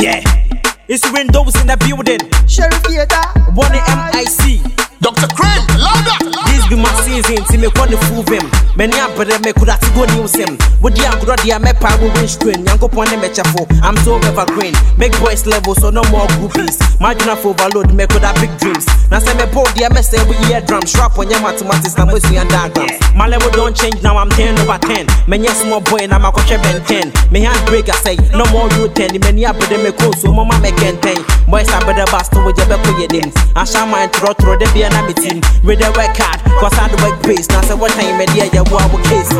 Yeah, it's windows in the building. Sheriff Theater. One MIC. Dr. Cream, louder! This be my season, to me kɔ ne fu vim abere me te go nyankopɔn ne mɛkyɛfo i'm so evergreen. Big boys level so no more groupies madwena for overload me kuda big dreams. Na sɛ mepɔ deɛ mɛsɛ wo eardrum shrap ɔnyɛ mathematics na moasua diagrams my level don't change now i'm 10 over 10 menyɛ small boy na makɔhwɛ bɛn 10 me handbrake asɛe no more road 10 mani abere me kɔ nsuo mɔma mɛkɛntɛn boys abere basto wo gye bɛkɔ yɛ nim ahyɛ man torɔtorɔ de bia na me team with the work hard cause I the work base now say what time me there yeah what our case.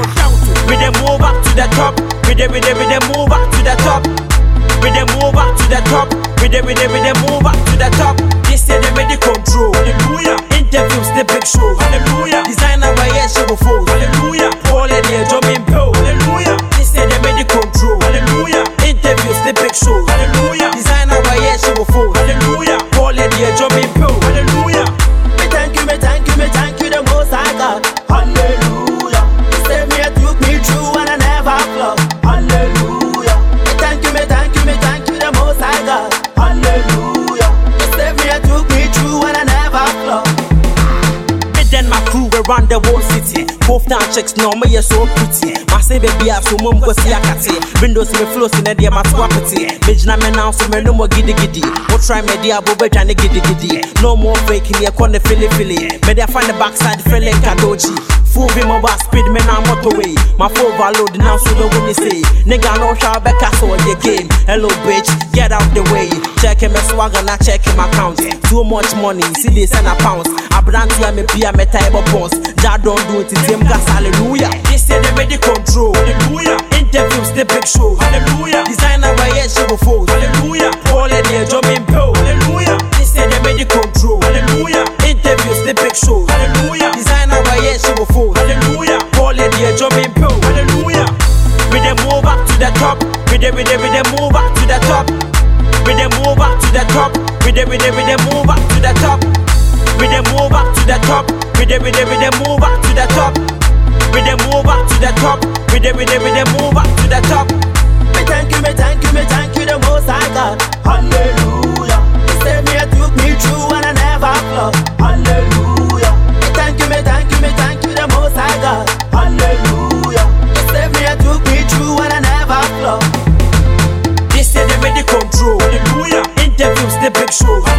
We dey move up to the top. We dey we dey we dey move up to the top. We dey move up to the top. We dey we dey we dey move up to the top. This made the control around the whole city. Both down checks no me yeah so pretty. My say baby I so mum go see akati. Windows me flows in the my swapity. Me jina me now so me no more giddy giddy. What try me dia bo be trying giddy giddy. No more fake in here corner fili fili. Me there find the backside feeling kadoji. Full be mobile speed me now motorway. My full overload now so the you say. Nigga no shall back us on your game. Hello bitch, get out the way. Checking my swagger not checking my count. Too much money, see this and a pounds. Abranti me be a type of boss. That don't do it, team gas, hallelujah. This year they made the control, hallelujah. Interviews, the big show, hallelujah. Designer, why yes, show foes, hallelujah. All in there, jumping pill, hallelujah. This year they made the control, hallelujah. Interviews, the big show, hallelujah. Designer, why yes, show foes, hallelujah. All in there, jumping pill, hallelujah. We dey move up to the top, we dey, we dey, we dey move up to the top. We dey move up to the top, we dey, we dey, we dey move up to the top. We dey move up to the top. We dey we dey we dey move up to the top. We dey move up to the top. We dey we dey we dey move up to the top. Me thank you, me thank you, me thank you the most I got. Show.